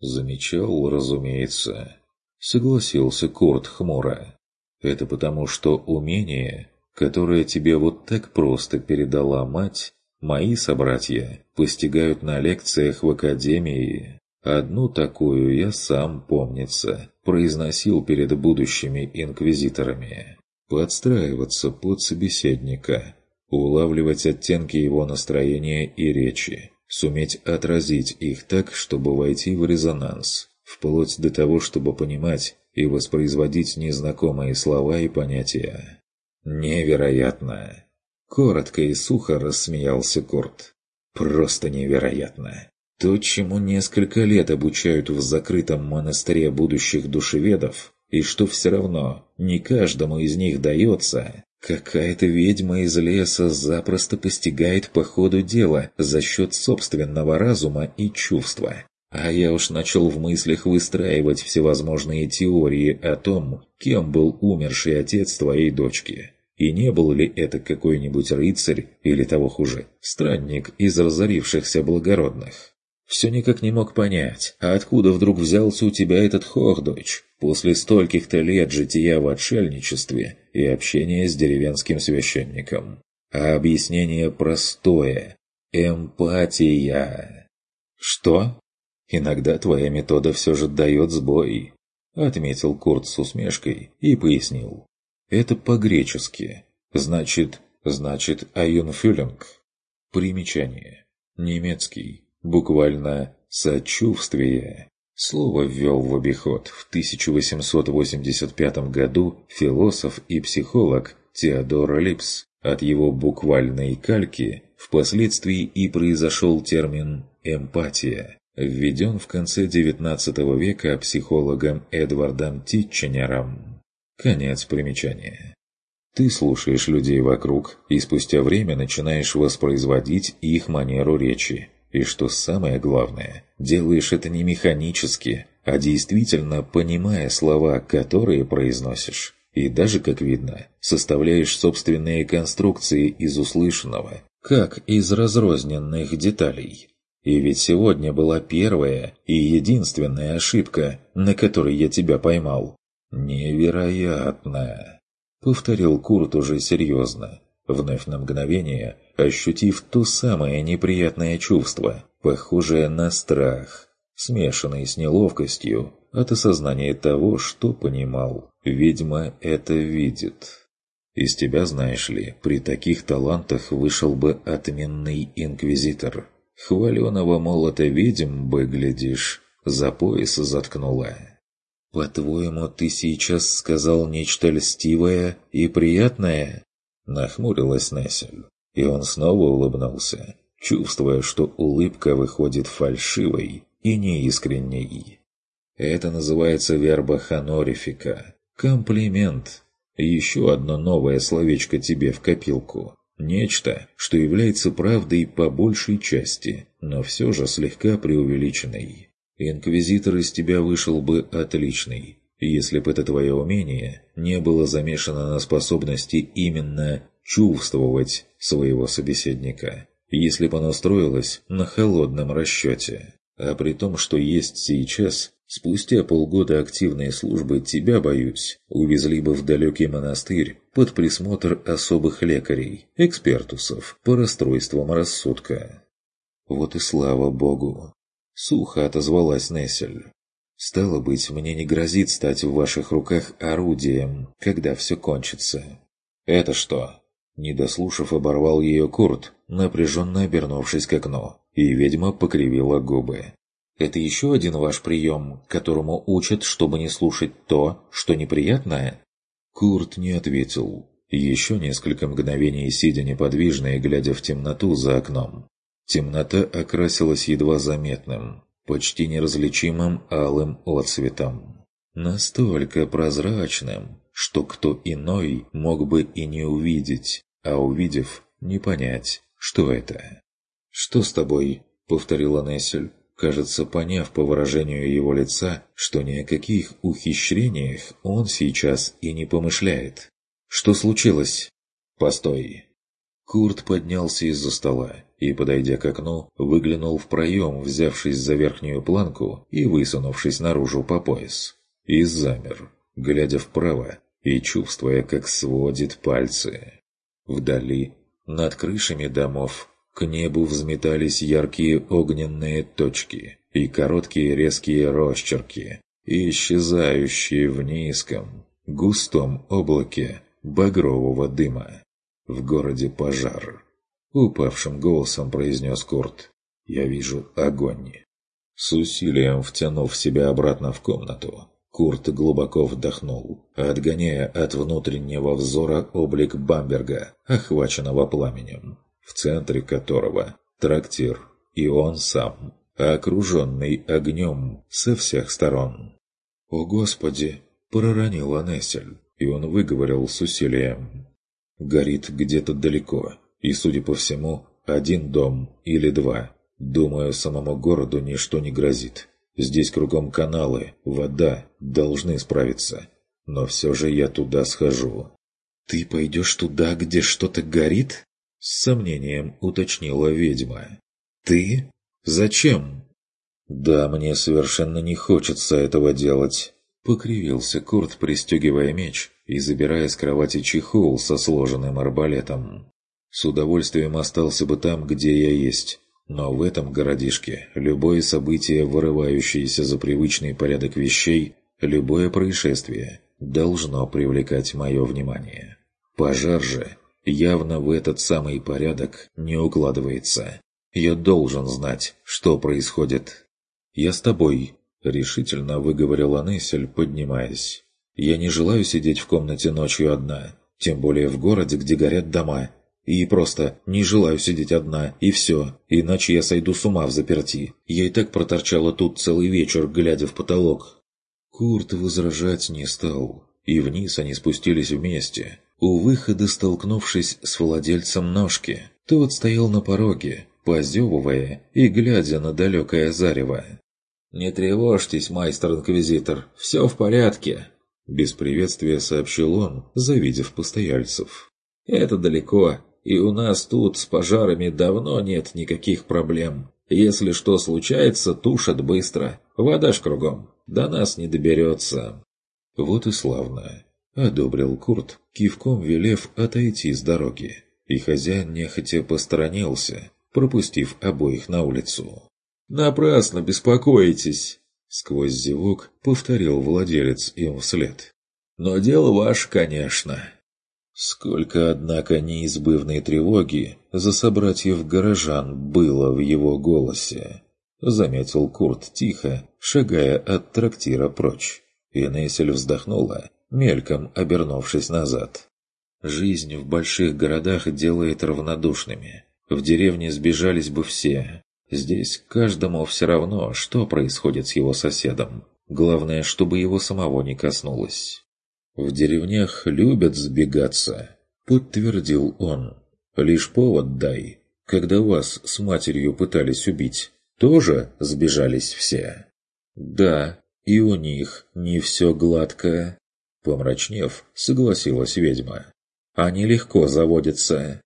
Замечал, разумеется. Согласился Курт хмуро. Это потому, что умение, которое тебе вот так просто передала мать, мои собратья постигают на лекциях в академии. Одну такую я сам, помнится, произносил перед будущими инквизиторами. Подстраиваться под собеседника, улавливать оттенки его настроения и речи, суметь отразить их так, чтобы войти в резонанс, вплоть до того, чтобы понимать и воспроизводить незнакомые слова и понятия. Невероятно! Коротко и сухо рассмеялся Курт. Просто невероятно! То, чему несколько лет обучают в закрытом монастыре будущих душеведов, и что все равно не каждому из них дается, какая-то ведьма из леса запросто постигает по ходу дела за счет собственного разума и чувства. А я уж начал в мыслях выстраивать всевозможные теории о том, кем был умерший отец твоей дочки. И не был ли это какой-нибудь рыцарь, или того хуже, странник из разорившихся благородных? Все никак не мог понять, а откуда вдруг взялся у тебя этот Хохдойч, после стольких-то лет жития в отшельничестве и общения с деревенским священником. А объяснение простое – эмпатия. Что? Иногда твоя метода все же дает сбой, отметил Курт с усмешкой и пояснил. Это по-гречески. Значит, значит, аюнфюлинг. Примечание. Немецкий буквально «сочувствие». Слово ввел в обиход в 1885 году философ и психолог Теодор Липс. От его буквальной кальки впоследствии и произошел термин «эмпатия», введен в конце XIX века психологом Эдвардом Титченером. Конец примечания. Ты слушаешь людей вокруг и спустя время начинаешь воспроизводить их манеру речи, и что самое главное, делаешь это не механически, а действительно понимая слова, которые произносишь. И даже, как видно, составляешь собственные конструкции из услышанного, как из разрозненных деталей. И ведь сегодня была первая и единственная ошибка, на которой я тебя поймал. «Невероятно!» — повторил Курт уже серьезно, вновь на мгновение ощутив то самое неприятное чувство, похожее на страх, смешанный с неловкостью от осознания того, что понимал. Ведьма это видит. Из тебя, знаешь ли, при таких талантах вышел бы отменный инквизитор. Хваленого молота ведьм бы, глядишь, за пояс заткнула. «По-твоему, ты сейчас сказал нечто льстивое и приятное?» Нахмурилась Нессель, и он снова улыбнулся, чувствуя, что улыбка выходит фальшивой и неискренней. Это называется верба ханорифика. Комплимент. Еще одно новое словечко тебе в копилку. Нечто, что является правдой по большей части, но все же слегка преувеличенной. Инквизитор из тебя вышел бы отличный, если бы это твое умение не было замешано на способности именно чувствовать своего собеседника, если бы оно строилось на холодном расчете. А при том, что есть сейчас, спустя полгода активной службы тебя, боюсь, увезли бы в далекий монастырь под присмотр особых лекарей, экспертусов по расстройствам рассудка. Вот и слава богу! Сухо отозвалась Нессель. Стало быть, мне не грозит стать в ваших руках орудием, когда все кончится. Это что? Не дослушав, оборвал ее Курт, напряженно обернувшись к окну, и ведьма покривила губы. «Это еще один ваш прием, которому учат, чтобы не слушать то, что неприятное?» Курт не ответил. Еще несколько мгновений сидя неподвижно и глядя в темноту за окном. Темнота окрасилась едва заметным, почти неразличимым алым отцветом. Настолько прозрачным, что кто иной мог бы и не увидеть, а увидев, не понять, что это. «Что с тобой?» — повторила Нессель, кажется, поняв по выражению его лица, что ни о каких ухищрениях он сейчас и не помышляет. «Что случилось?» «Постой!» Курт поднялся из-за стола и, подойдя к окну, выглянул в проем, взявшись за верхнюю планку и высунувшись наружу по пояс. И замер, глядя вправо и чувствуя, как сводит пальцы. Вдали, над крышами домов, к небу взметались яркие огненные точки и короткие резкие росчерки, исчезающие в низком, густом облаке багрового дыма. В городе пожар. Упавшим голосом произнес Курт. «Я вижу огонь». С усилием втянув себя обратно в комнату, Курт глубоко вдохнул, отгоняя от внутреннего взора облик Бамберга, охваченного пламенем, в центре которого трактир и он сам, окруженный огнем со всех сторон. «О, Господи!» – проронила Нессель, и он выговорил с усилием горит где-то далеко, и, судя по всему, один дом или два. Думаю, самому городу ничто не грозит. Здесь кругом каналы, вода, должны справиться. Но все же я туда схожу. «Ты пойдешь туда, где что-то горит?» С сомнением уточнила ведьма. «Ты? Зачем?» «Да, мне совершенно не хочется этого делать», — покривился Курт, пристегивая меч и забирая с кровати чехол со сложенным арбалетом. С удовольствием остался бы там, где я есть. Но в этом городишке любое событие, вырывающееся за привычный порядок вещей, любое происшествие, должно привлекать мое внимание. Пожар же явно в этот самый порядок не укладывается. Я должен знать, что происходит. «Я с тобой», — решительно выговорила Нессель, поднимаясь. Я не желаю сидеть в комнате ночью одна, тем более в городе, где горят дома. И просто не желаю сидеть одна, и все, иначе я сойду с ума в заперти. Я и так проторчала тут целый вечер, глядя в потолок. Курт возражать не стал, и вниз они спустились вместе. У выхода столкнувшись с владельцем ножки, тот стоял на пороге, позевывая и глядя на далекое зарево. «Не тревожьтесь, майстер-инквизитор, все в порядке», без приветствия сообщил он, завидев постояльцев. «Это далеко, и у нас тут с пожарами давно нет никаких проблем. Если что случается, тушат быстро. Вода ж кругом. До нас не доберется». «Вот и славно», — одобрил Курт, кивком велев отойти с дороги. И хозяин нехотя посторонился, пропустив обоих на улицу. «Напрасно беспокоитесь!» Сквозь зевок повторил владелец им вслед. «Но дело ваше, конечно». Сколько, однако, неизбывной тревоги за собратьев горожан было в его голосе, заметил Курт тихо, шагая от трактира прочь. И Нессель вздохнула, мельком обернувшись назад. Жизнь в больших городах делает равнодушными. В деревне сбежались бы все, Здесь каждому все равно, что происходит с его соседом. Главное, чтобы его самого не коснулось. «В деревнях любят сбегаться», — подтвердил он. «Лишь повод дай. Когда вас с матерью пытались убить, тоже сбежались все?» «Да, и у них не все гладко», — помрачнев, согласилась ведьма. «Они легко заводятся».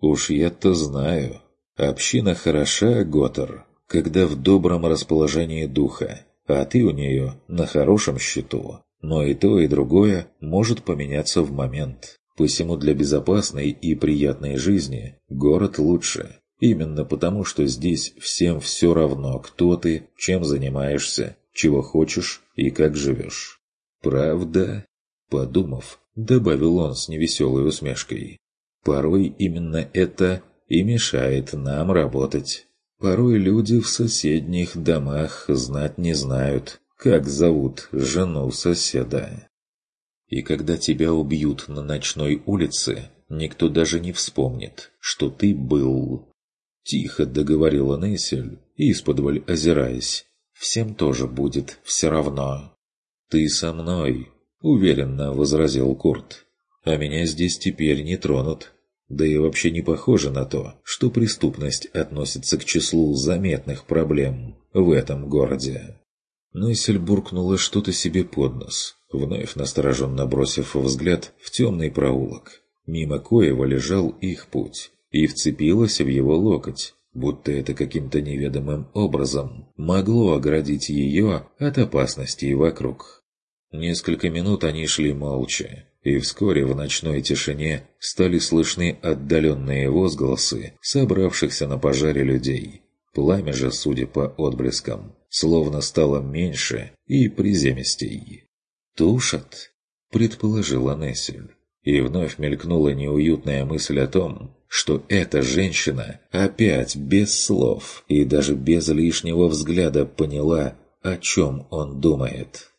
«Уж я-то знаю», Община хороша, Готер, когда в добром расположении духа, а ты у нее на хорошем счету. Но и то, и другое может поменяться в момент. Посему для безопасной и приятной жизни город лучше. Именно потому, что здесь всем все равно, кто ты, чем занимаешься, чего хочешь и как живешь. Правда? Подумав, добавил он с невеселой усмешкой. Порой именно это и мешает нам работать. Порой люди в соседних домах знать не знают, как зовут жену соседа. И когда тебя убьют на ночной улице, никто даже не вспомнит, что ты был. Тихо договорила Нессель, исподволь озираясь. всем тоже будет все равно». «Ты со мной», — уверенно возразил Курт. «А меня здесь теперь не тронут. Да и вообще не похоже на то, что преступность относится к числу заметных проблем в этом городе». Нессель буркнула что-то себе под нос, вновь настороженно бросив взгляд в темный проулок. Мимо коего лежал их путь, и вцепилась в его локоть, будто это каким-то неведомым образом могло оградить ее от опасностей вокруг. Несколько минут они шли молча, и вскоре в ночной тишине стали слышны отдаленные возгласы собравшихся на пожаре людей. Пламя же, судя по отблескам, словно стало меньше и приземистей. «Тушат?» – предположила Нессель. И вновь мелькнула неуютная мысль о том, что эта женщина опять без слов и даже без лишнего взгляда поняла, о чем он думает.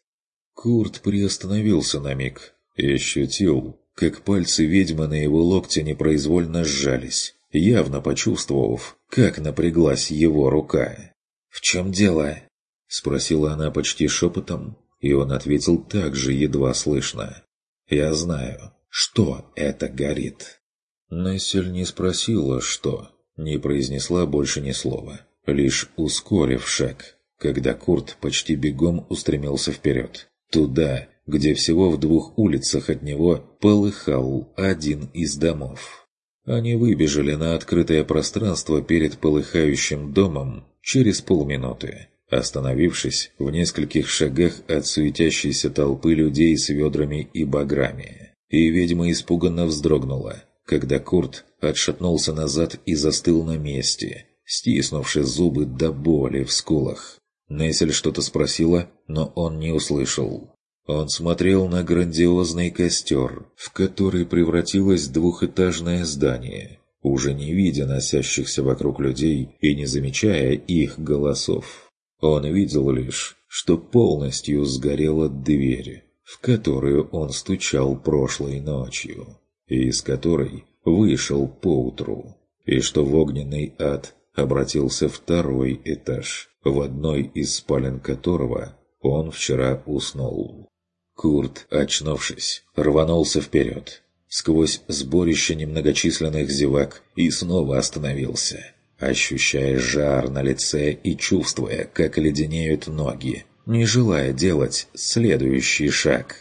Курт приостановился на миг и ощутил, как пальцы ведьмы на его локте непроизвольно сжались, явно почувствовав, как напряглась его рука. «В чем дело?» — спросила она почти шепотом, и он ответил так же едва слышно. «Я знаю, что это горит». Нессель не спросила, что, не произнесла больше ни слова, лишь ускорив шаг, когда Курт почти бегом устремился вперед, туда, где всего в двух улицах от него полыхал один из домов. Они выбежали на открытое пространство перед полыхающим домом через полминуты, остановившись в нескольких шагах от суетящейся толпы людей с ведрами и баграми. И ведьма испуганно вздрогнула, когда Курт отшатнулся назад и застыл на месте, стиснувши зубы до боли в скулах. Нессель что-то спросила, но он не услышал. Он смотрел на грандиозный костер, в который превратилось двухэтажное здание, уже не видя носящихся вокруг людей и не замечая их голосов. Он видел лишь, что полностью сгорела дверь, в которую он стучал прошлой ночью, и из которой вышел поутру, и что в огненный ад обратился второй этаж, в одной из спален которого он вчера уснул. Курт, очнувшись, рванулся вперед, сквозь сборище немногочисленных зевак и снова остановился – ощущая жар на лице и чувствуя, как леденеют ноги, не желая делать следующий шаг.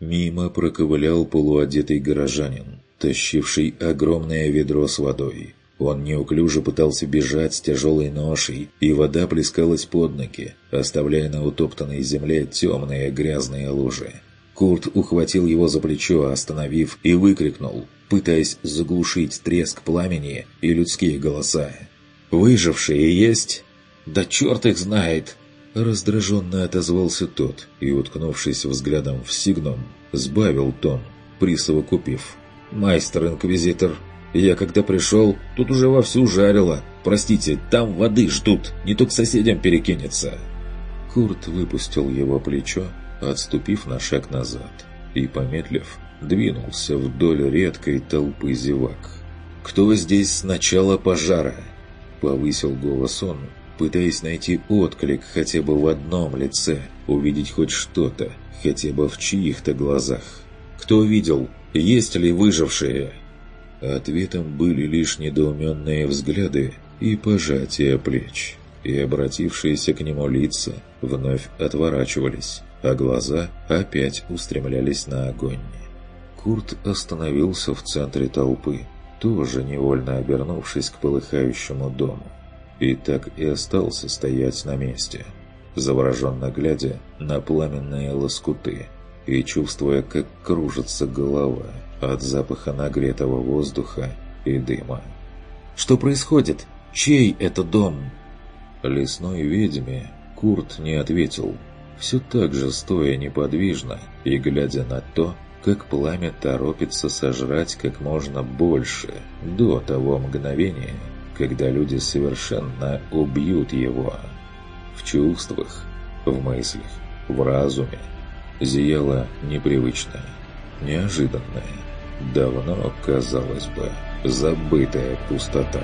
Мимо проковылял полуодетый горожанин, тащивший огромное ведро с водой. Он неуклюже пытался бежать с тяжелой ношей, и вода плескалась под ноги, оставляя на утоптанной земле темные грязные лужи. Курт ухватил его за плечо, остановив, и выкрикнул, пытаясь заглушить треск пламени и людские голоса. Выжившие есть?» «Да черт их знает!» Раздраженно отозвался тот и, уткнувшись взглядом в сигном, сбавил тон, присовокупив. «Майстер-инквизитор, я когда пришел, тут уже вовсю жарило. Простите, там воды ждут, не то к соседям перекинется». Курт выпустил его плечо, отступив на шаг назад, и, помедлив, двинулся вдоль редкой толпы зевак. «Кто здесь с начала пожара?» Повысил голос он, пытаясь найти отклик хотя бы в одном лице, увидеть хоть что-то, хотя бы в чьих-то глазах. Кто видел, есть ли выжившие? Ответом были лишь недоуменные взгляды и пожатие плеч, и обратившиеся к нему лица вновь отворачивались, а глаза опять устремлялись на огонь. Курт остановился в центре толпы, тоже невольно обернувшись к полыхающему дому. И так и остался стоять на месте, завороженно глядя на пламенные лоскуты и чувствуя, как кружится голова от запаха нагретого воздуха и дыма. «Что происходит? Чей это дом?» Лесной ведьме Курт не ответил, все так же стоя неподвижно и глядя на то, как пламя торопится сожрать как можно больше до того мгновения, когда люди совершенно убьют его. В чувствах, в мыслях, в разуме зияла непривычная, неожиданная, давно, казалось бы, забытая пустота.